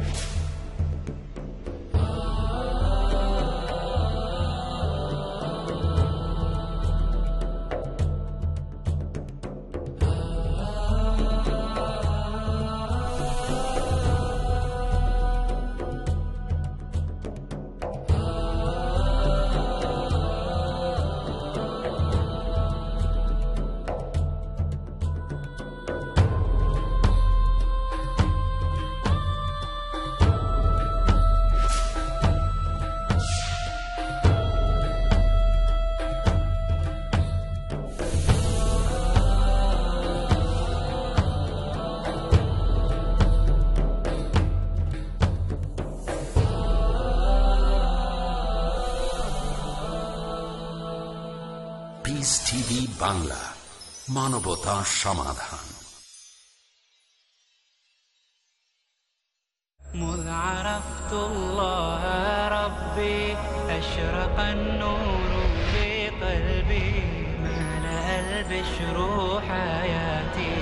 you Bangla মানবতা সমাধান مذ عرفت الله ربي أشرق النور في قلبي ملأ البشر حياتي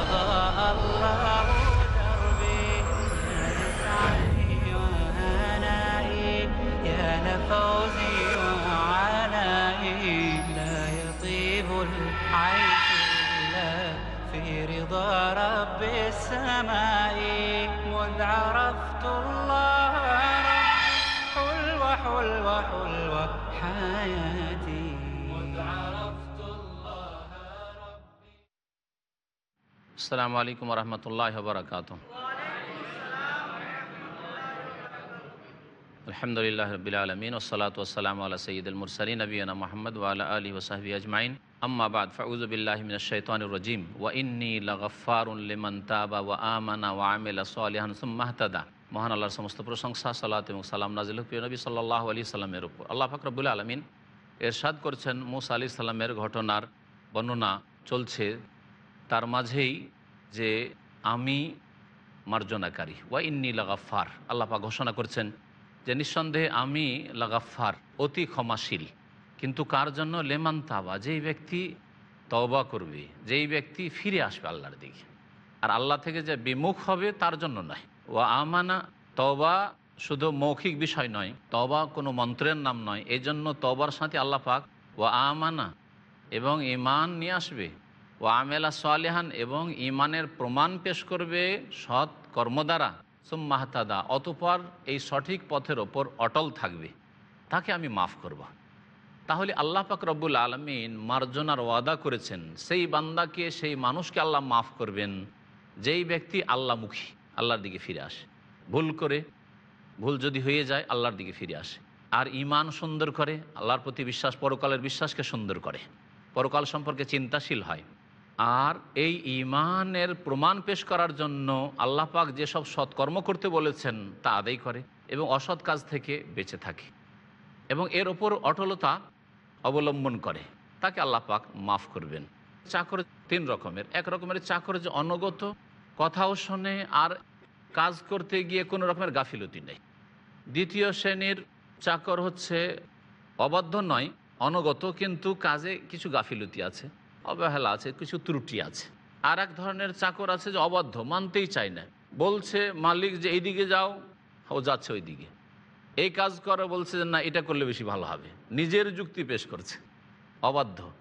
أضاء الله رضا رب السماء مذ عرفت الله حلوة حلوة حلوة حياتي. مذ عرفت الله ربي. السلام عليكم ورحمة الله وبركاته. আলহামদুলিল্লাহ রবিল আলমিন ওসলাত ওসালাম আল্লাহ সঈদুল মুরসালিন নবীনা মোহাম্মদ ওয়ালা আলী ওসাহবি আজমাইন। আম্মাবাদ ফাউজুবিল্লাহমিন শৈতানুর রজিম। ওয়া ইন্নি লগফারুন লিমান তাবা ওয়া আমানা ওয়া আমিলা সালিহান সুম্মাহতাদা মহান আল্লাহর সমস্ত প্রশংসা, সালাত এবং সালাম নাজিল প্রিয় নবী সাল্লাহ আলী সাল্লামের উপর। আল্লাহ ফাকরবুল আলমিন এরশাদ করছেন মুসা আলি সাল্লামের ঘটনার বর্ণনা চলছে তার মাঝেই যে, আমি মার্জনাকারী। ওয়া ইন্নি লাগাফার আল্লাপা ঘোষণা করছেন যে নিঃসন্দেহে আমি লাগাফার, অতি ক্ষমাশীল। কিন্তু কার জন্য? লেমান তাবা। যেই ব্যক্তি তওবা করবে, যেই ব্যক্তি ফিরে আসবে আল্লাহর দিকে। আর আল্লাহ থেকে যে বিমুখ হবে, তার জন্য নয়। ও আমানা তবা শুধু মৌখিক বিষয় নয় তবা কোনো মন্ত্রের নাম নয়। এই জন্য তবার সাথে আল্লাহ পাক ও আমানা এবং ইমান নিয়ে আসবে। ও আমেলা সালেহান এবং ইমানের প্রমাণ পেশ করবে সৎ কর্ম দ্বারা। সুম্মাহতাদা, অতপর এই সঠিক পথের ওপর অটল থাকবে। তাকে আমি মাফ করব। তাহলে আল্লাহ পাক রব্বুল আলমিন মার্জনার ওয়াদা করেছেন, সেই বান্দাকে, সেই মানুষকে আল্লাহ মাফ করবেন, যেই ব্যক্তি আল্লাহমুখী, আল্লাহর দিকে ফিরে আসে। ভুল করে, ভুল যদি হয়ে যায়, আল্লাহর দিকে ফিরে আসে। আর ইমান সুন্দর করে, আল্লাহর প্রতি বিশ্বাস, পরকালের বিশ্বাসকে সুন্দর করে। পরকাল সম্পর্কে চিন্তাশীল হয়। আর এই ইমানের প্রমাণ পেশ করার জন্য আল্লাহ পাক যেসব সৎকর্ম করতে বলেছেন তা আদায় করে এবং অসৎ কাজ থেকে বেঁচে থাকে এবং এর ওপর অটলতা অবলম্বন করে। তাকে আল্লাহ পাক মাফ করবেন। চাকর তিন রকমের। এক রকমের চাকর যে অনগত, কথাও শোনে আর কাজ করতে গিয়ে কোনো রকমের গাফিলতি নেই। দ্বিতীয় শ্রেণির চাকর হচ্ছে অবাধ্য নয়, অনগত, কিন্তু কাজে কিছু গাফিলতি আছে। অবহেলা আছে, কিছু ত্রুটি আছে। আর এক ধরনের চাকর আছে যে অবাধ্য, মানতেই চায় না। বলছে, মালিক, যে এইদিকে যাও। ও যাচ্ছে ওইদিকে। এই কাজ করে, বলছে যে, না, এটা করলে বেশি ভালো হবে। নিজের যুক্তি পেশ করছে। অবাধ্য।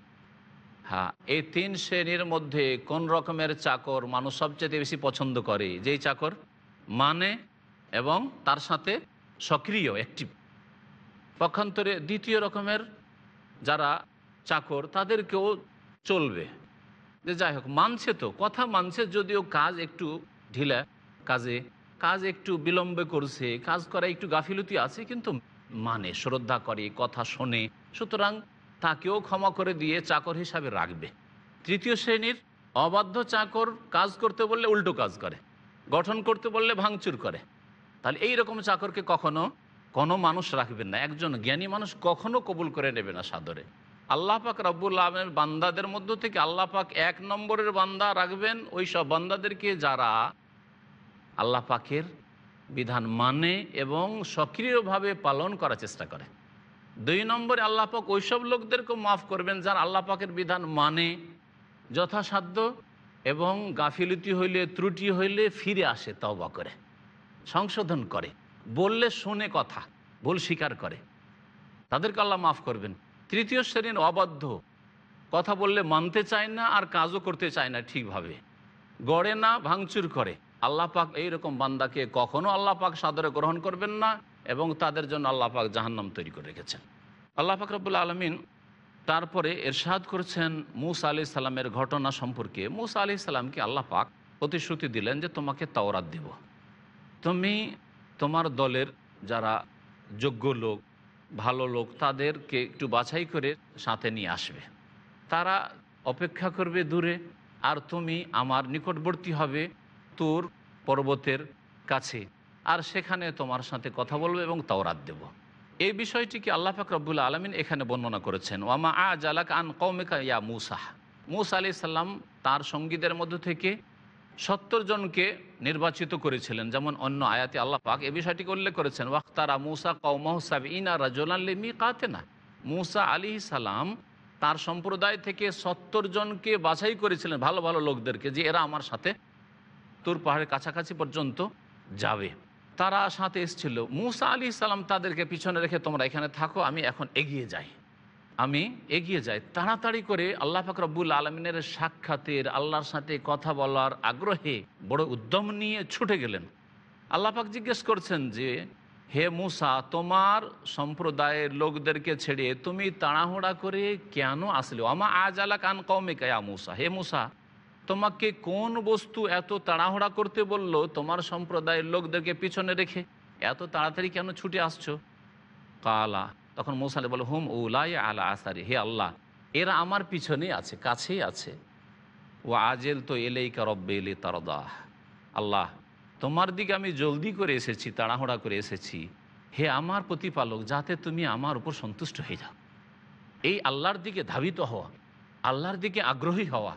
হ্যাঁ এই তিন শ্রেণির মধ্যে কোন রকমের চাকর মানুষ সবচেয়ে বেশি পছন্দ করে? যেই চাকর মানে এবং তার সাথে সক্রিয় অ্যাক্টিভ পক্ষান্তরে দ্বিতীয় রকমের যারা চাকর, তাদেরকেও চলবে। যে যাই হোক, মানছে তো, কথা মানছে যদিও কাজ একটু ঢিলা, কাজে, কাজ একটু বিলম্বে করছে, কাজ করা একটু গাফিলতি আছে, কিন্তু মানে শ্রদ্ধা করে, কথা শোনে, সুতরাং তাকেও ক্ষমা করে দিয়ে চাকর হিসাবে রাখবে। তৃতীয় শ্রেণির অবাধ্য চাকর কাজ করতে বললে উল্টো কাজ করে, গঠন করতে বললে ভাঙচুর করে। তাহলে এই রকম চাকরকে কখনো কোনো মানুষ রাখবেন না, একজন জ্ঞানী মানুষ কখনো কবুল করে নেবে না সাদরে। আল্লাহ পাক রব্বুল আলমের বান্দাদের মধ্য থেকে আল্লাহ পাক এক নম্বরের বান্দা রাখবেন। ওই সব বান্দাদেরকে যারা আল্লাহ পাকের বিধান মানে এবং সক্রিয়ভাবে পালন করার চেষ্টা করে। দুই নম্বরে আল্লাহ পাক ওইসব লোকদেরকেও মাফ করবেন যারা আল্লাহ পাকের বিধান মানে যথাসাধ্য এবং গাফিলতি হইলে, ত্রুটি হইলে ফিরে আসে তবা করে, সংশোধন করে, বললে শোনে কথা, ভুল স্বীকার করে। তাদেরকে আল্লাহ মাফ করবেন। তৃতীয় শ্রেণির অবাধ্য। কথা বললে মানতে চায় না আর কাজও করতে চায় না ঠিকভাবে। গড়ে না, ভাঙচুর করে। আল্লাহ পাক এইরকম বান্দাকে কখনো আল্লাহ পাক সাদরে গ্রহণ করবেন না এবং তাদের জন্য আল্লাহ পাক জাহান্নাম তৈরি করে রেখেছেন। আল্লাহ পাক রব্বুল আলমিন তারপরে এরশাদ করেছেন মুসা আলি সাল্লামের ঘটনা সম্পর্কে। মুসা আলি সাল্লামকে আল্লাহ পাক প্রতিশ্রুতি দিলেন যে, তোমাকে তাওরাত দেব। তুমি তোমার দলের যারা যোগ্য লোক ভালো লোক তাদেরকে একটু বাছাই করে সাথে নিয়ে আসবে। তারা অপেক্ষা করবে দূরে, আর তুমি আমার নিকটবর্তী হবে তোর পর্বতের কাছে। আর সেখানে তোমার সাথে কথা বলব এবং তাওরাত দেব। এই বিষয়টিকে আল্লাহ পাক রব্বুল আলমিন এখানে বর্ণনা করেছেন ওয়ামা আ জালাক আন কৌমেকা ইয়া মুসাহ মুসা আলি সাল্লাম তার সঙ্গীদের মধ্য থেকে সত্তর জনকে নির্বাচিত করেছিলেন, যেমন অন্য আয়াতে আল্লাহ পাক এ বিষয়টিকে উল্লেখ করেছেন, ওয়াক্তারা মুসা কৌমাহ সাব ইনা রাজোলাল্লি মি কাতে না মুসা আলি সালাম তার সম্প্রদায় থেকে সত্তর জনকে বাছাই করেছিলেন ভালো ভালো লোকদেরকে, যে এরা আমার সাথে তোর পাহাড়ের কাছাকাছি পর্যন্ত যাবে। তারা সাথে এসেছিল। মুসা আলি সালাম তাদেরকে পিছনে রেখে, তোমরা এখানে থাকো, আমি এখন এগিয়ে যাই। আমি এগিয়ে যাই, তাড়াতাড়ি করে আল্লাহ পাক রব্বুল আলমিনের সাক্ষাতের আল্লাহর সাথে কথা বলার আগ্রহে বড় উদ্যম নিয়ে ছুটে গেলেন। আল্লাহ পাক জিজ্ঞেস করছেন যে, হে মুসা, তোমার সম্প্রদায়ের লোকদেরকে ছেড়ে তুমি তাড়াহুড়া করে কেন আসলে? আমা আজ আলা কান কায়া মুসা? হে মুসা, তোমাকে কোন বস্তু এত তাড়াহুড়া করতে বলল তোমার সম্প্রদায়ের লোকদেরকে পিছনে রেখে? এত তাড়াতাড়ি কেন ছুটে আসছো? কালা তখন মৌসালে বলে, হুম উলাই আলা আসারি, হে আল্লাহ, এরা আমার পিছনেই আছে, কাছেই আছে। ও আজেল তো এলেইকা কারব্বে এলে তারদাহ আল্লাহ, তোমার দিকে আমি জলদি করে এসেছি, তাড়াহুড়া করে এসেছি। হে আমার প্রতিপালক, যাতে তুমি আমার উপর সন্তুষ্ট হয়ে যাও। এই আল্লাহর দিকে ধাবিত হওয়া, আল্লাহর দিকে আগ্রহী হওয়া,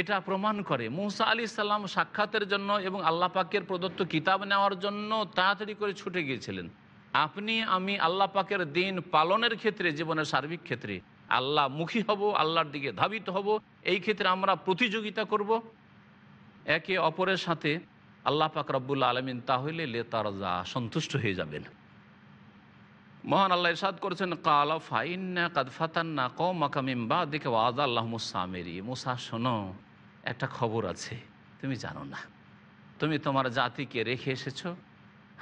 এটা প্রমাণ করে মৌসা আলি সাল্লাম সাক্ষাতের জন্য এবং আল্লাহ পাকের প্রদত্ত কিতাব নেওয়ার জন্য তাড়াতাড়ি করে ছুটে গিয়েছিলেন। আপনি, আমি আল্লাহ পাকের দিন পালনের ক্ষেত্রে, জীবনের সার্বিক ক্ষেত্রে, আল্লাহ মুখী হব, আল্লাহর দিকে ধাবিত হব, এই ক্ষেত্রে আমরা প্রতিযোগিতা করব। একে অপরের সাথে আল্লাহ পাক রব্বুল্লা আলমিন তাহলে লে তারজা, সন্তুষ্ট হয়ে যাবেন। মহান আল্লাহ ইরশাদ করেছেন, কালা ফাইন্না কাদ ফাতান্না কৌ মাকামিম বা দেখে ওয়াজ আল্লাহ মুসামেরি মুসা, শোনো, একটা খবর আছে, তুমি জানো না। তুমি তোমার জাতিকে রেখে এসেছ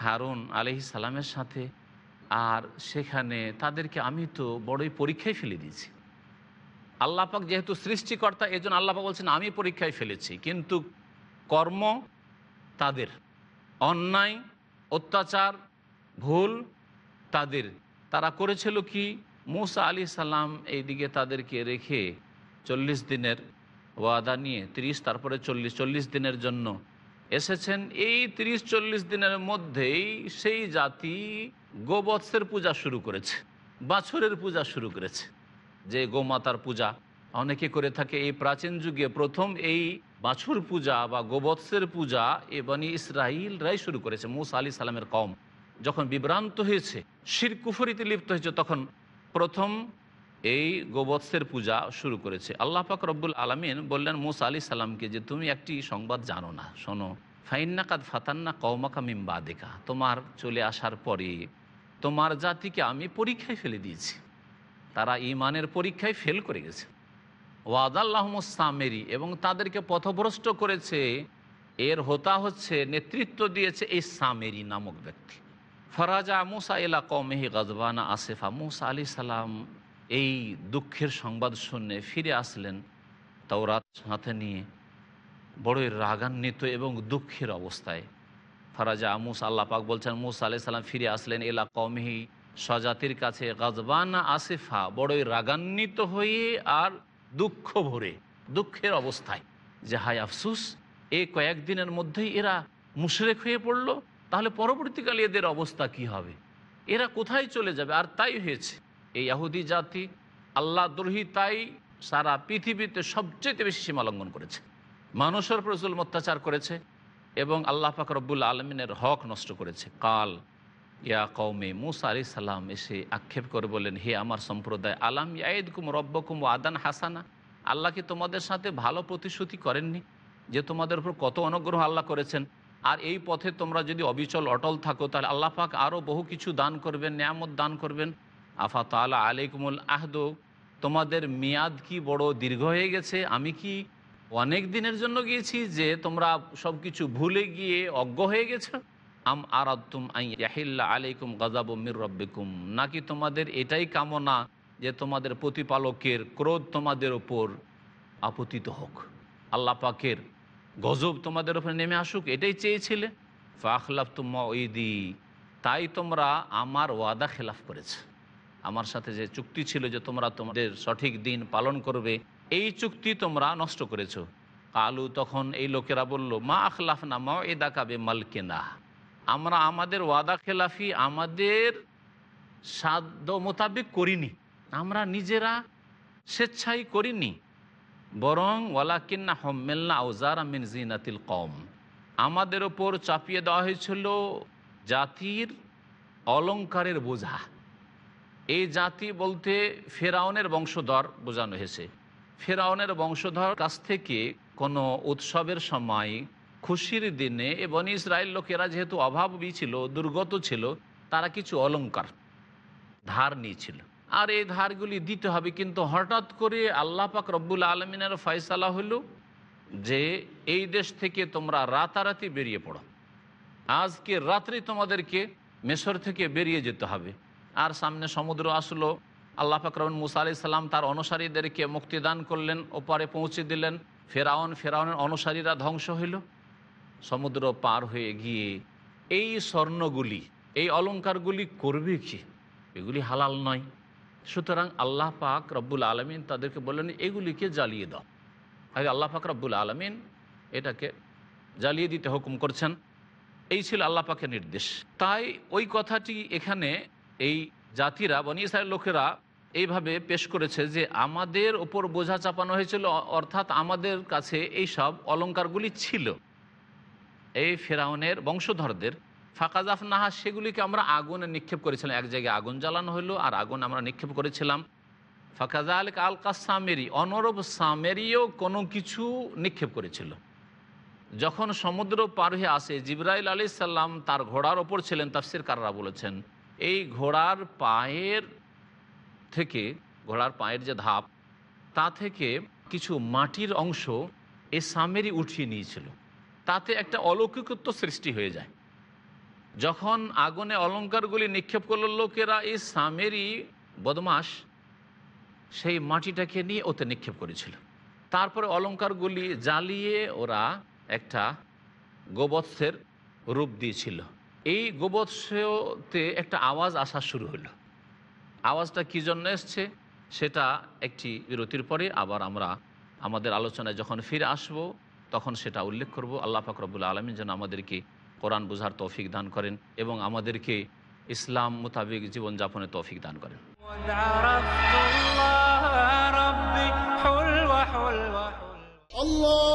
হারুন আলহি সালামের সাথে, আর সেখানে তাদেরকে আমি তো বড়ই পরীক্ষায় ফেলে দিয়েছি। আল্লাপাক যেহেতু সৃষ্টিকর্তা এই জন্য আল্লাপাক বলছেন, আমি পরীক্ষায় ফেলেছি। কিন্তু কর্ম তাদের, অন্যায়, অত্যাচার, ভুল তাদের। তারা করেছিল কি? মুসা আলী সাল্লাম এইদিকে তাদেরকে রেখে চল্লিশ দিনের ওয়াদা নিয়ে, তিরিশ, তারপরে চল্লিশ চল্লিশ দিনের জন্য এসেছেন এই তিরিশ চল্লিশ দিনের মধ্যেই সেই জাতি গোবৎসের পূজা শুরু করেছে, বাছরের পূজা শুরু করেছে। যে গোমাতার পূজা, অনেকে করে থাকে এই প্রাচীন যুগে প্রথম এই বাছুর পূজা বা গোবৎসের পূজা এ বনি ইসরাইলরাই শুরু করেছে, মুসা আলি সালামের কম যখন বিভ্রান্ত হয়েছে, শির কুফরিতে লিপ্ত হয়েছে, তখন প্রথম এই গোবৎসের পূজা শুরু করেছে। আল্লাহ পাক রব্বুল আলমিন বললেন, মুসা আলি সাল্লামকে যে তুমি একটি সংবাদ জানো না, শোনো। ফাইন্না কাদ ফাতান্না কৌমাকা মিম্বা দেখা তোমার চলে আসার পরে তোমার জাতিকে আমি পরীক্ষায় ফেলে দিয়েছি। তারা ইমানের পরীক্ষায় ফেল করে গেছে। ওয়াদাল্লাহমুসামেরি এবং তাদেরকে পথভ্রষ্ট করেছে। এর হোতা হচ্ছে, নেতৃত্ব দিয়েছে এই সামেরি নামক ব্যক্তি। ফরাজা মুসা এলা কমেহি গজবানা আসেফা। মুসা আলি সালাম এই দুঃখের সংবাদ শুনে ফিরে আসলেন তাওরাত সাথে নিয়ে বড়ই রাগান্বিত এবং দুঃখের অবস্থায়। ফরাজা মুসা, আল্লাহ পাক বলছেন, মুসা আলি সাল্লাম ফিরে আসলেন এলা কমেহি স্বজাতির কাছে গজবানা আসেফা বড়ই রাগান্বিত হয়ে আর দুঃখ ভরে, দুঃখের অবস্থায়। যে, হায় আফসুস এই কয়েকদিনের মধ্যেই এরা মুশরেক হয়ে পড়ল, তাহলে পরবর্তীকালে এদের অবস্থা কি হবে? এরা কোথায় চলে যাবে? আর তাই হয়েছে। এই আহুদি জাতি আল্লাহ দ্রোহী তাই সারা পৃথিবীতে সবচেয়ে বেশি সীমালঙ্ঘন করেছে। মানুষের প্রচুর অত্যাচার করেছে এবং আল্লাহ পাক রব্বুল আলমিনের হক নষ্ট করেছে। কাল ইয়া কৌমে মুসা আলি সাল্লাম এসে আক্ষেপ করে বললেন, হে আমার সম্প্রদায়, আলাম ইয়াইদ কুম রব্বকুম আদান হাসানা? আল্লাহ কি তোমাদের সাথে ভালো প্রতিশ্রুতি করেননি যে তোমাদের উপর কত অনুগ্রহ আল্লাহ করেছেন? আর এই পথে তোমরা যদি অবিচল, অটল থাকো, তাহলে আল্লাহ পাক আরও বহু কিছু দান করবেন, নিয়ামত দান করবেন। আফা তালা আলাইকুমুল আহদ, তোমাদের মেয়াদ কি বড় দীর্ঘ হয়ে গেছে? আমি কি অনেক দিনের জন্য গিয়েছি যে তোমরা সব কিছু ভুলে গিয়ে অজ্ঞ হয়ে গেছো? আম আরাতুম আইয়াহিল্লা আলাইকুম গাজাব মির রব্বিকুম। নাকি তোমাদের এটাই কামনা যে তোমাদের প্রতিপালকের ক্রোধ তোমাদের ওপর আপতিত হোক? আল্লাহ পাকের গজব তোমাদের ওপরে নেমে আসুক, এটাই চেয়েছিলে? ফাখলাফ তুম্মা ওইদি তাই তোমরা আমার ওয়াদা খেলাফ করেছে। আমার সাথে যে চুক্তি ছিল যে তোমরা তোমাদের সঠিক দিন পালন করবে, এই চুক্তি তোমরা নষ্ট করেছ। কালু তখন এই লোকেরা বলল, মা আখলাফ না মা এ দাকাবে মালকেনা আমরা আমাদের ওয়াদা খেলাফি আমাদের সাধ্য মোতাবেক করিনি। আমরা নিজেরা স্বেচ্ছাই করিনি। বরং ওয়ালাকিন্না হম্মেলনা আউজার মিন জিনাতিল কম আমাদের ওপর চাপিয়ে দেওয়া হয়েছিল জাতির অলঙ্কারের বোঝা। এই জাতি বলতে ফেরাউনের বংশধর বোঝানো হয়েছে। ফেরাউনের বংশধর কাছ থেকে কোনো উৎসবের সময়, খুশির দিনে এবং ইসরায়েল লোকেরা যেহেতু অভাবী ছিল, দুর্গত ছিল, তারা কিছু অলঙ্কার ধার নিয়েছিল। আর এই ধারগুলি দিতে হবে, কিন্তু হঠাৎ করে আল্লাহ পাক রব্বুল আলমিনের ফয়সালা হলো যে এই দেশ থেকে তোমরা রাতারাতি বেরিয়ে পড়ো। আজকে রাত্রি তোমাদেরকে মেসর থেকে বেরিয়ে যেতে হবে। আর সামনে সমুদ্র আসলো। আল্লাহ ফাকরমন মুসা আলি সাল্লাম তার অনুসারীদেরকে মুক্তিদান করলেন, ওপারে পৌঁছে দিলেন। ফেরাউন, ফেরাউনের অনুসারীরা ধ্বংস হইল। সমুদ্র পার হয়ে গিয়ে এই স্বর্ণগুলি, এই অলঙ্কারগুলি করবে কি? এগুলি হালাল নয়। সুতরাং আল্লাহ পাক রব্বুল আলমিন তাদেরকে বললেন, এগুলিকে জ্বালিয়ে দাও। আগে আল্লাহ পাক রব্বুল আলমিন এটাকে জ্বালিয়ে দিতে হুকুম করছেন। এই ছিল আল্লাহ পাকের নির্দেশ। তাই ওই কথাটি এখানে এই জাতিরা, বনি ইসরায়েল লোকেরা এইভাবে পেশ করেছে যে আমাদের ওপর বোঝা চাপানো হয়েছিল, অর্থাৎ আমাদের কাছে এই সব অলঙ্কারগুলি ছিল। এই ফেরাউনের বংশধরদের ফাঁকাজাফ নাহা, সেগুলিকে আমরা আগুনে নিক্ষেপ করেছিলাম। এক জায়গায় আগুন জ্বালানো হলো আর আগুন আমরা নিক্ষেপ করেছিলাম। ফাঁকাজা আল আলকা সামেরি অনরব সামেরিও কোনো কিছু নিক্ষেপ করেছিল। যখন সমুদ্র পার হয়ে আসে, জিব্রাইল আলি সাল্লাম তার ঘোড়ার ওপর ছিলেন তাফসির কাররা বলেছেন এই ঘোড়ার পায়ের থেকে, ঘোড়ার পায়ের যে ধাপ, তা থেকে কিছু মাটির অংশ এই সামেরি উঠিয়ে নিয়েছিল। তাতে একটা অলৌকিকত্ব সৃষ্টি হয়ে যায়। যখন আগুনে অলঙ্কারগুলি নিক্ষেপ করল লোকেরা, এই সামেরি বদমাস সেই মাটিটাকে নিয়ে ওতে নিক্ষেপ করেছিল। তারপরে অলঙ্কারগুলি জ্বালিয়ে ওরা একটা গোবৎসের রূপ দিয়েছিল। এই গোবৎসতে একটা আওয়াজ আসা শুরু হলো। আওয়াজটা কী জন্য এসছে? সেটা একটি বিরতির পরে আবার আমরা আমাদের আলোচনায় যখন ফিরে আসব, তখন সেটা উল্লেখ করব। আল্লাহ ফাকরবুল আলমী যেন আমাদেরকে কোরআন বোঝার তৌফিক দান করেন এবং আমাদেরকে ইসলাম মোতাবেক জীবনযাপনে তৌফিক দান করেন। আল্লাহ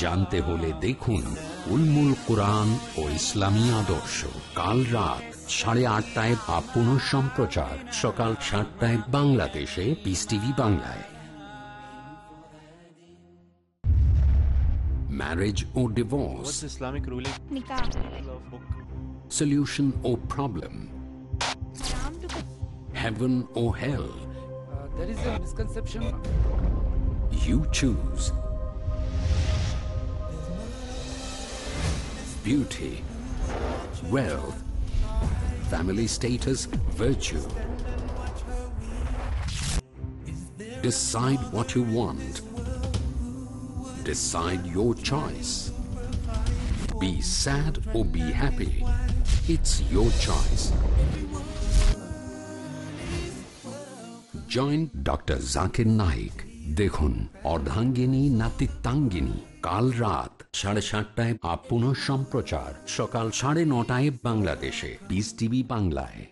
জানতে হলে দেখুন উলমুল কোরআন ও ইসলামী আদর্শ কাল রাত সাড়ে আটটায় বা পুনঃ সম্প্রচার সকাল সাতটায় বাংলাদেশে পিস টিভি বাংলায় marriage or divorce, What's Islamic ruling? Nikah. Love solution or problem, heaven or hell. Uh, there is a misconception. You choose. Beauty, wealth, family status, virtue. Decide what you want. Decide your choice. Be sad or be happy. It's your choice. Joint doctor Zakir Naik দেখুন অর্ধাঙ্গিনী নাতিত্বাঙ্গিনী কাল রাত সাড়ে সাতটায় up সম্প্রচার সকাল সাড়ে নটায় বাংলাদেশে। বিস টিভি বাংলায়।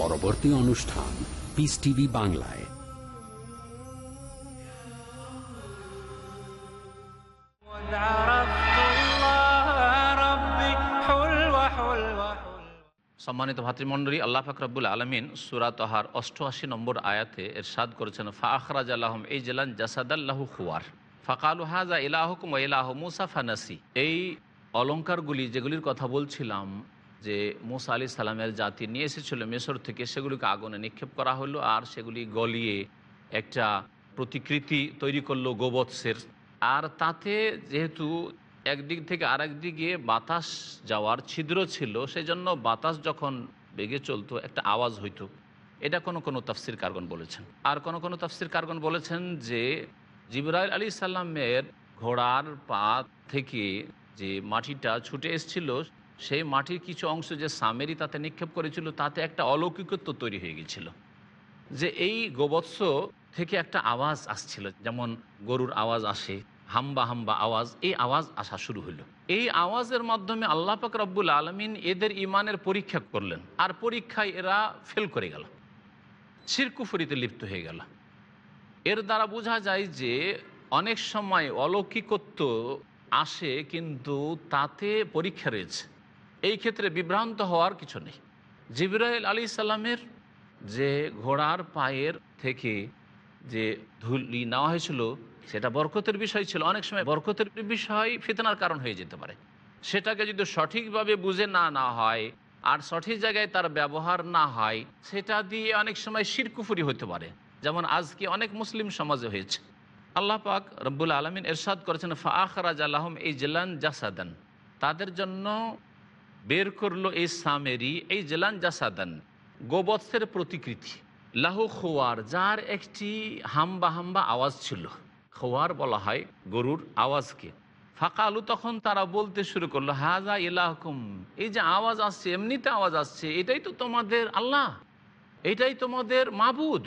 পরবর্তী অনুষ্ঠান পিস টিভি বাংলায়। সম্মানিত ভাতৃমণ্ডলী, আল্লাহ ফাকরাবুল আলমিন সুরাতহার অষ্টআশি নম্বর আয়াতে এর সাদ করেছেন ফাখরাজ আল্লাহম এই জেলান জাসাদাল্লাহু খুয়ার। ফাকাল হাজা ইলাহকুম ইলাহ মুসাফানাসি এই অলঙ্কারগুলি যেগুলির কথা বলছিলাম যে মুসা আলি সালামের জাতি নিয়ে এসেছিল মেসর থেকে, সেগুলিকে আগুনে নিক্ষেপ করা হলো আর সেগুলি গলিয়ে একটা প্রতিকৃতি তৈরি করল গোবৎসের। আর তাতে যেহেতু একদিক থেকে আরেক দিকে বাতাস যাওয়ার ছিদ্র ছিল সেই জন্য বাতাস যখন বেগে চলতো, একটা আওয়াজ হইতো। এটা কোনো কোনো তাফসির কারগন বলেছেন। আর কোনো কোনো তাফসির কারগন বলেছেন যে জিবরাইল আলী সাল্লামের ঘোড়ার পা থেকে যে মাটিটা ছুটে এসছিল সেই মাটির কিছু অংশ যে সামেরি তাতে নিক্ষেপ করেছিল, তাতে একটা অলৌকিকত্ব তৈরি হয়ে গেছিল যে এই গোবৎস থেকে একটা আওয়াজ আসছিল, যেমন গরুর আওয়াজ আসে, হাম্বা হাম্বা আওয়াজ, এই আওয়াজ আসা শুরু হলো এই আওয়াজের মাধ্যমে আল্লাহ পাক রব্বুল আলমিন এদের ইমানের পরীক্ষা করলেন, আর পরীক্ষায় এরা ফেল করে গেল, শিরকুফরিতে লিপ্ত হয়ে গেল। এর দ্বারা বোঝা যায় যে অনেক সময় অলৌকিকত্ব আসে, কিন্তু তাতে পরীক্ষা রয়েছে। এই ক্ষেত্রে বিভ্রান্ত হওয়ার কিছু নেই। জিবরাইল আলী সাল্লামের যে ঘোড়ার পায়ের থেকে যে ধুলি নেওয়া হয়েছিল, সেটা বরকতের বিষয় ছিল। অনেক সময় বরকতের বিষয় ফিতনার কারণ হয়ে যেতে পারে। সেটাকে যদি সঠিকভাবে বুঝে না না হয় আর সঠিক জায়গায় তার ব্যবহার না হয়, সেটা দিয়ে অনেক সময় শিরকুফুরি হতে পারে। যেমন আজকে অনেক মুসলিম সমাজে হয়েছে। আল্লাহ পাক রব্বুল আলমিন এরশাদ করেছেন ফাখরাজ আল্লাহম এই জেলান জাসাদান। তাদের জন্য বের করল এই সামেরি, এই জেলান জাসাদান, গোবৎসের প্রতিকৃতি। লাহু খোয়ার, যার একটি হাম্বা হাম্বা আওয়াজ ছিল। খোয়ার বলা হয় গরুর আওয়াজকে। ফাঁকা আলু তখন তারা বলতে শুরু করল, হাজা ইলাহকুম, এই যে আওয়াজ আসছে, এমনিতে আওয়াজ আসছে, এটাই তো তোমাদের আল্লাহ, এটাই তোমাদের মাবুদ।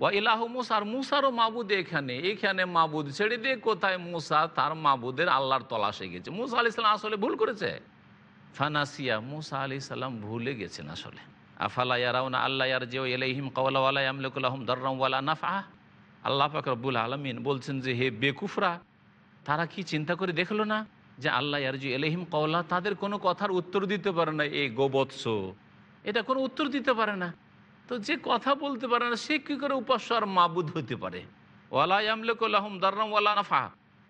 ওয়া ইলাহ মুসার মুসারও মাবুদ এখানে এখানে মাবুদ ছেড়ে দিয়ে কোথায় মুসা? তার মাবুদের আল্লাহর তলাশে গেছে। মুসা আলি সাল্লাম আসলে ভুল করেছে। ফানাসিয়া মুসা আলি সাল্লাম ভুলে গেছেন আসলে। আফালা ইয়ারাউনা আল্লাহ ইয়ার যে এলাইহিম কওয়ালা আমলকুল্লাহম দর্রম ওয়ালা নাফা আল্লাহ পাক রব্বুল আলমিন বলছেন যে, হে বেকুফরা, তারা কি চিন্তা করে দেখল না যে আল্লাহ ইয়ারজু এলহিম কওলা তাদের কোনো কথার উত্তর দিতে পারে না? এই গোবৎস, এটা কোনো উত্তর দিতে পারে না। তো যে কথা বলতে পারে না, সে কী করে উপাস্য আর মাবুদ হতে পারে? ওয়ালা আমলকুল্লাহম দর্রম ওয়ালা নাফা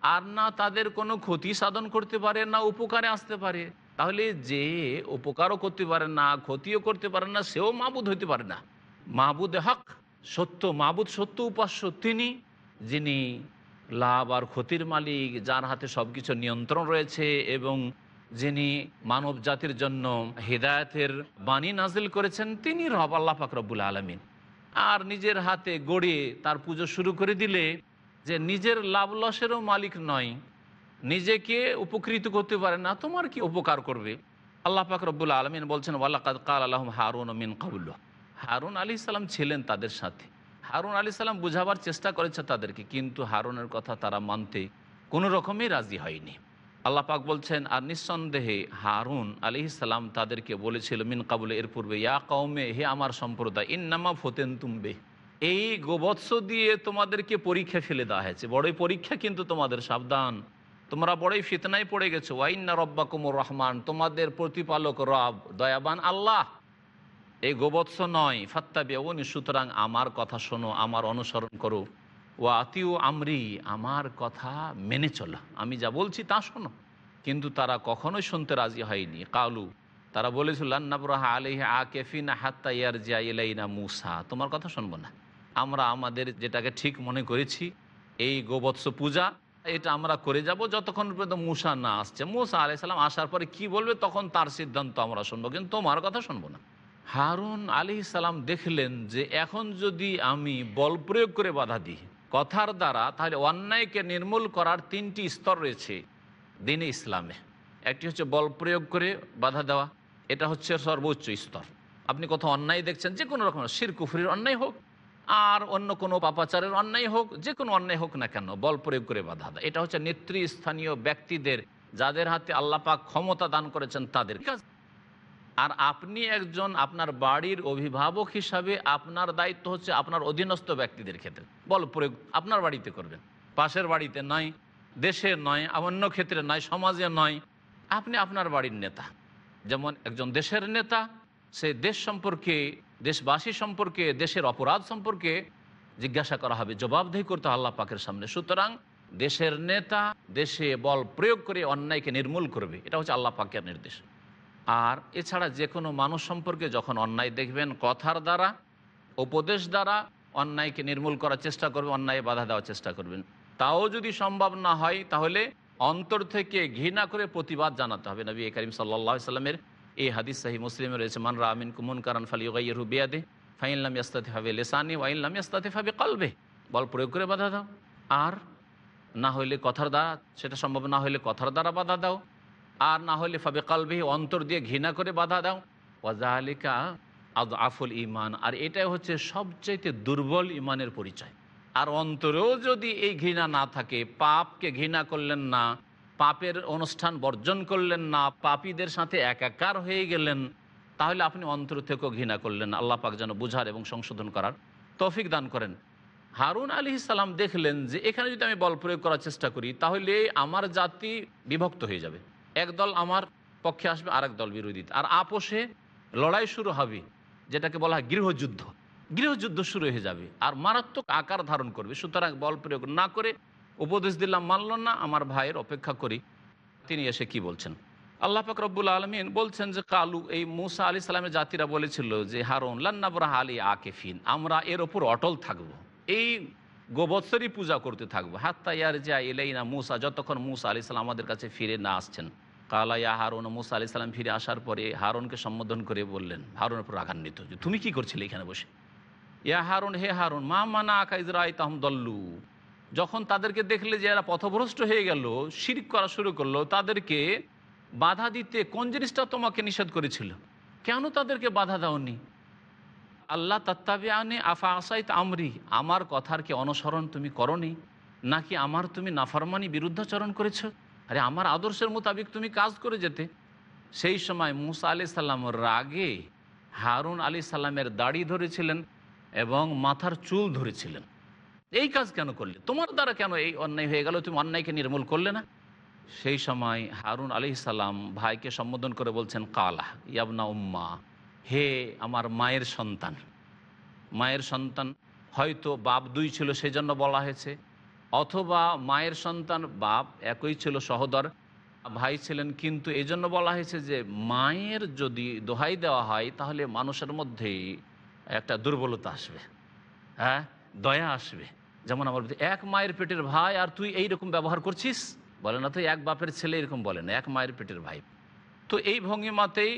আর না তাদের কোনো ক্ষতি সাধন করতে পারে, না উপকারে আসতে পারে। তাহলে যে উপকারও করতে পারে না, ক্ষতিও করতে পারে না, সেও মাবুদ হইতে পারে না। মাবুদ হক, সত্য, মাবুদ সত্য উপাস্য তিনি, যিনি লাভ আর ক্ষতির মালিক, যার হাতে সব কিছু নিয়ন্ত্রণ রয়েছে এবং যিনি মানব জাতির জন্য হৃদায়তের বাণী নাজিল করেছেন, তিনি রব আল্লাহ ফাকরবুল আলমিন। আর নিজের হাতে গড়ে তার পুজো শুরু করে দিলে যে নিজের লাভ লসেরও মালিক নয় নিজেকে উপকৃত করতে পারে না, তোমার কি উপকার করবে? আল্লাহ পাক রব্বুল আলমিন বলছেন ওয়াল্লাকাদ কাল আলহম হারুন মিন কাবুল হারুন আলী সালাম ছিলেন তাদের সাথে। হারুন আলী সালাম বুঝাবার চেষ্টা করেছে তাদেরকে, কিন্তু হারুনের কথা তারা মানতে কোনো রকমই রাজি হয়নি। আল্লাহ পাক বলছেন, আর নিঃসন্দেহে হারুন আলি সালাম তাদেরকে বলেছিল, মিন কাবুল এর পূর্বে, ইয়া কৌমে হে আমার সম্প্রদায়, ইন্নামা ফতেন তুমবে এই গোবৎস দিয়ে তোমাদেরকে পরীক্ষা ফেলে দেওয়া হয়েছে। বড়ই পরীক্ষা, কিন্তু তোমাদের সাবধান। তোমরা বড়ই ফিতনায় পড়ে গেছো। ওয়াইন্না রব্বা কুমুর রহমান, তোমাদের প্রতিপালক রব, দয়াবান আল্লাহ। এই গোবৎস নয় ফাত্তা বেউনি সুতরাং আমার কথা শোনো, আমার অনুসরণ করো। ও আতিও আমরি, আমার কথা মেনে চলো। আমি যা বলছি তা শোনো। কিন্তু তারা কখনোই শুনতে রাজি হয়নি। কালু, তারা বলেছিল আন্নাবরাহা আলিহ আ কেফিনা হাত্তা ইয়ার জিয়া ইলাইনা মুসা। তোমার কথা শুনব না। আমরা আমাদের যেটাকে ঠিক মনে করেছি, এই গোবৎস পূজা এটা আমরা করে যাব যতক্ষণ পর্যন্ত মূসা না আসছে। মূসা আলাইসাল্লাম আসার পরে কি বলবে? তখন তার সিদ্ধান্ত আমরা শুনব। কিন্তু তোমার কথা শুনব না। হারুন আলি সালাম দেখলেন যে এখন যদি আমি বল প্রয়োগ করে বাধা দিই কথার দ্বারা, তাহলে অন্যায়কে নির্মূল করার তিনটি স্তর রয়েছে দিনে ইসলামে। একটি হচ্ছে বল প্রয়োগ করে বাধা দেওয়া। এটা হচ্ছে সর্বোচ্চ স্তর। আপনি কোথাও অন্যায় দেখছেন যে কোনো রকম, শির, কুফরির অন্যায় হোক। আর অন্য কোনো পাপাচারের অন্যায় হোক, যে কোনো অন্যায় হোক না কেন, বল প্রয়োগ করে বাধা দেয়। এটা হচ্ছে নেতৃস্থানীয় ব্যক্তিদের, যাদের হাতে আল্লাহ পাক ক্ষমতা দান করেছেন তাদের। আর আপনি একজন আপনার বাড়ির অভিভাবক হিসাবে আপনার দায়িত্ব হচ্ছে আপনার অধীনস্থ ব্যক্তিদের ক্ষেত্রে। বল প্রয়োগ আপনার বাড়িতে করবেন। পাশের বাড়িতে নয়, দেশে নয় অন্য ক্ষেত্রে নয়, সমাজে নয়। আপনি আপনার বাড়ির নেতা। যেমন একজন দেশের নেতা, সে দেশ সম্পর্কে দেশবাসী সম্পর্কে, দেশের অপরাধ সম্পর্কে জিজ্ঞাসা করা হবে, জবাবদেহি করতে আল্লাহ পাকের সামনে। সুতরাং দেশের নেতা দেশে বল প্রয়োগ করে অন্যায়কে নির্মূল করবে, এটা হচ্ছে আল্লাহ পাকের নির্দেশ। আর এছাড়া যে কোনো মানুষ সম্পর্কে যখন অন্যায় দেখবেন, কথার দ্বারা, উপদেশ দ্বারা অন্যায়কে নির্মূল করার চেষ্টা করবে অন্যায় বাধা দেওয়ার চেষ্টা করবেন। তাও যদি সম্ভব না হয়, তাহলে অন্তর থেকে ঘৃণা করে প্রতিবাদ জানাতে হবে নবী করিম সাল্লা সাল্লামের এই হাদিস সাহি মুসলিমে রয়েছে মানরা আমিন কুমন কারণ ফালি গাইয়ের বিয়াদে ফাইনলাম ইয়াস্তাতে হবে লেসানি ওয়াইনলাম ইয়াস্তাতে হবে কলবে বল, প্রয়োগ করে বাধা দাও। আর না হইলে কথার দ্বারা, সেটা সম্ভব না হইলে কথার দ্বারা বাধা দাও। আর না হলে ফাবে কালবে অন্তর দিয়ে ঘৃণা করে বাধা দাও। ওয়াজাহালিকা আদ আফুল ইমান আর এটাই হচ্ছে সবচাইতে দুর্বল ইমানের পরিচয়। আর অন্তরেও যদি এই ঘৃণা না থাকে, পাপকে ঘৃণা করলেন না পাপের অনুষ্ঠান বর্জন করলেন না, পাপীদের সাথে একাকার হয়ে গেলেন, তাহলে আপনি অন্তর থেকেও ঘৃণা করলেন আল্লাহ পাক যেন বুঝার এবং সংশোধন করার তৌফিক দান করেন। হারুন আলী ইসালাম দেখলেন যে, এখানে যদি আমি বল প্রয়োগ করার চেষ্টা করি, তাহলে আমার জাতি বিভক্ত হয়ে যাবে। একদল আমার পক্ষে আসবে আর দল বিরোধী। আর আপোষে লড়াই শুরু হবে, যেটাকে বলা হয় গৃহযুদ্ধ। গৃহযুদ্ধ শুরু হয়ে যাবে, আর মারাত্মক আকার ধারণ করবে। সুতরাং বল প্রয়োগ না করে উপদেশ দিলাম, মানল না, আমার ভাইয়ের অপেক্ষা করি। তিনি এসে কি বলছেন? আল্লাহ পাক রব্বুল আলমিন বলছেন যে, কালু, এই মুসা আলি সালামের জাতিরা বলেছিল যে, হারুন লান্নাবরাহ আলী আকেফিন, আমরা এর ওপর অটল থাকব। এই গোবৎসরই পূজা করতে থাকব। হাত্তা ইয়ার যা এলেই না মুসা, যতক্ষণ মুসা আলি সাল্লাম আমাদের কাছে ফিরে না আসছেন। কালা ইয়া হারুন, মুসা আলি সাল্লাম ফিরে আসার পরে হারুনকে সম্বোধন করে বললেন, হারুনের উপর রাগান্বিত, যে, তুমি কি করছিলে এখানে বসে? ইয়া হারুন, হে হারুন, মা মানা আকা ইজরাই তাহম দল্লু। যখন তাদেরকে দেখলে যে এরা পথভ্রষ্ট হয়ে গেল, শিরিক করা শুরু করল, তাদেরকে বাধা দিতে কোন জিনিসটা তোমাকে নিষেধ করেছিল? কেন তাদেরকে বাধা দাওনি? আল্লাহ তাত্তাবি আনে আফা আসাইত আমরি, আমার কথার কি অনুসরণ তুমি করনি? নাকি আমার তুমি নাফরমানি বিরুদ্ধাচরণ করেছ? আরে আমার আদর্শের মোতাবিক তুমি কাজ করে যেতে। সেই সময় মুসা আলি সাল্লাম রাগে হারুন আলী সাল্লামের দাড়ি ধরেছিলেন এবং মাথার চুল ধরেছিলেন। এই কাজ কেন করলে? তোমার দ্বারা কেন এই অন্যায় হয়ে গেল? তুমি অন্যায়কে নির্মূল করলে না? সেই সময় হারুন আলি সাল্লাম ভাইকে সম্বোধন করে বলছেন, কালা, ইয়াবনা উম্মা, হে আমার মায়ের সন্তান মায়ের সন্তান হয়তো বাপ দুই ছিল সেই জন্য বলা হয়েছে, অথবা মায়ের সন্তান বাপ একই ছিল সহদর, ভাই ছিলেন, কিন্তু এই জন্য বলা হয়েছে যে মায়ের যদি দোহাই দেওয়া হয়, তাহলে মানুষের মধ্যে একটা দুর্বলতা আসবে হ্যাঁ? দয়া আসবে। যেমন আমার এক মায়ের পেটের ভাই আর তুই এই রকম ব্যবহার করছিস? বলে, না তো, এক বাপের ছেলে এরকম বলে না, এক মায়ের পেটের ভাই। তো এই ভঙ্গিমাতেই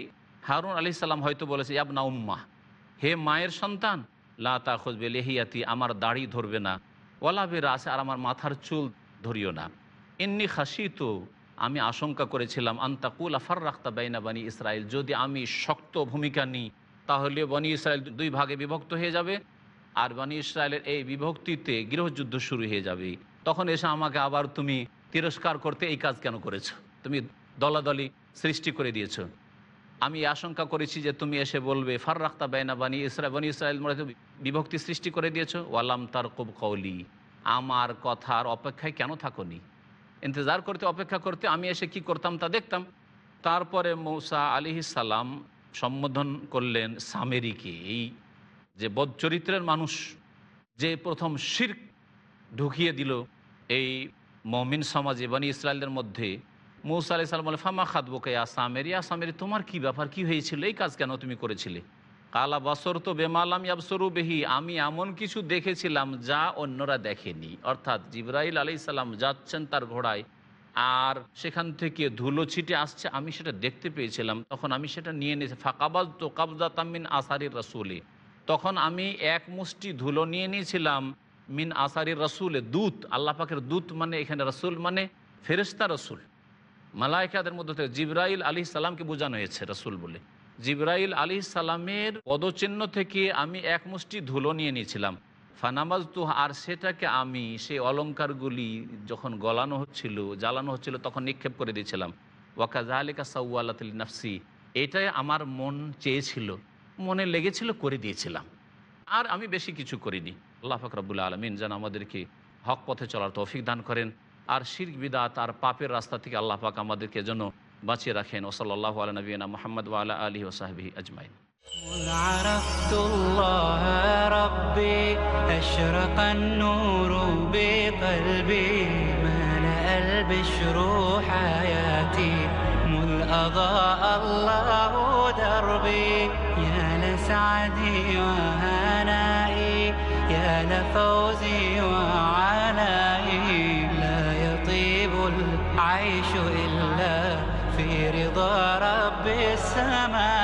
হারুন আলি সাল্লাম হয়তো বলেছে ইয়াবনা উম্মা, হে মায়ের সন্তান, লা তা খুঁজবে লেহিয়াতি আমার দাড়ি ধরবে না ওলা বেরা আছে আর আমার মাথার চুল ধরিও না। এমনি খাসি তো আমি আশঙ্কা করেছিলাম আন্তাকুল আফার রাখতা বাইনা বানি ইসরায়েল যদি আমি শক্ত ভূমিকা নিই, তাহলে বনি ইসরায়েল দুই ভাগে বিভক্ত হয়ে যাবে। আর বনি ইসরায়েলের এই বিভক্তিতে গৃহযুদ্ধ শুরু হয়ে যাবে। তখন এসে আমাকে আবার তুমি তিরস্কার করতে এই কাজ কেন করেছ? তুমি দলাদলি সৃষ্টি করে দিয়েছ। আমি আশঙ্কা করেছি যে তুমি এসে বলবে ফার রাখতা বেনা বানি ইসরা বনি ইসরায়েল মনে বিভক্তি সৃষ্টি করে দিয়েছ। ওয়ালাম তার কুব কৌলি আমার কথার অপেক্ষায় কেন থাকনি? ইন্তজার করতে, অপেক্ষা করতে আমি এসে কি করতাম তা দেখতাম। তারপরে মৌসা আলি সালাম সম্বোধন করলেন সামেরিকে, এই যে বদ চরিত্রের মানুষ যে প্রথম শির ঢুকিয়ে দিল এই মমিন সমাজে, বানি ইসরায়েলদের মধ্যে, মৌসা আলি সাল্লাম বলে, ফামা খাদবোকে আসামের আসামের তোমার কি ব্যাপার? কি হয়েছিল? এই কাজ কেন তুমি করেছিলে? কালা বসর তো বেমালাম ইয়াবসরু বেহি। আমি এমন কিছু দেখেছিলাম যা অন্যরা দেখেনি। অর্থাৎ জিব্রাইল আলি সাল্লাম যাচ্ছেন তার ঘোড়ায়, আর সেখান থেকে ধুলো ছিটে আসছে। আমি সেটা দেখতে পেয়েছিলাম। তখন আমি সেটা নিয়ে নিয়েছি। ফাঁকাবাজ তো কাবজা তামিন আসারির রসুলে। তখন আমি এক মুষ্টি ধুলো নিয়ে নিয়েছিলাম মিন আসারির রসুলে, দূত, আল্লাহ পাকের দূত মানে এখানে রসুল মানে ফেরেস্তা রসুল। মালাইকাদের মধ্যে থেকে জিব্রাইল আলী সালামকে বোঝানো হয়েছে রসুল বলে। জিব্রাইল আলী সালামের পদচিহ্ন থেকে আমি এক মুষ্টি ধুলো নিয়ে নিয়েছিলাম। ফানামাজ তো আর সেটাকে আমি সেই অলঙ্কারগুলি যখন গলানো হচ্ছিল, জ্বালানো হচ্ছিল, তখন নিক্ষেপ করে দিয়েছিলাম। ওয়াকা জাহালিকা সাউআল্লাতুল নাফসি এটাই আমার মন চেয়েছিল। মনে লেগেছিল করে দিয়েছিলাম আর আমি বেশি কিছু করিনি আল্লাহ ফাকরাবুল্লা আলমিন যেন আমাদেরকে হক পথে চলার তৌফিক দান করেন আর শির্ক বিদাত আর পাপের রাস্তা থেকে আল্লাহ পাক আমাদেরকে যেন বাঁচিয়ে রাখেন ওসল্লাহ আলা নবীনা মোহাম্মদ ওয়ালা আলী ওসাহাবি আজমাইন مذ عرفت الله ربي أشرق النور بقلبي ملأ البشر حياتي مذ أضاء الله دربي يا لسعدي وهنائي يا لفوزي وعنائي لا يطيب العيش إلا في رضا رب السماء.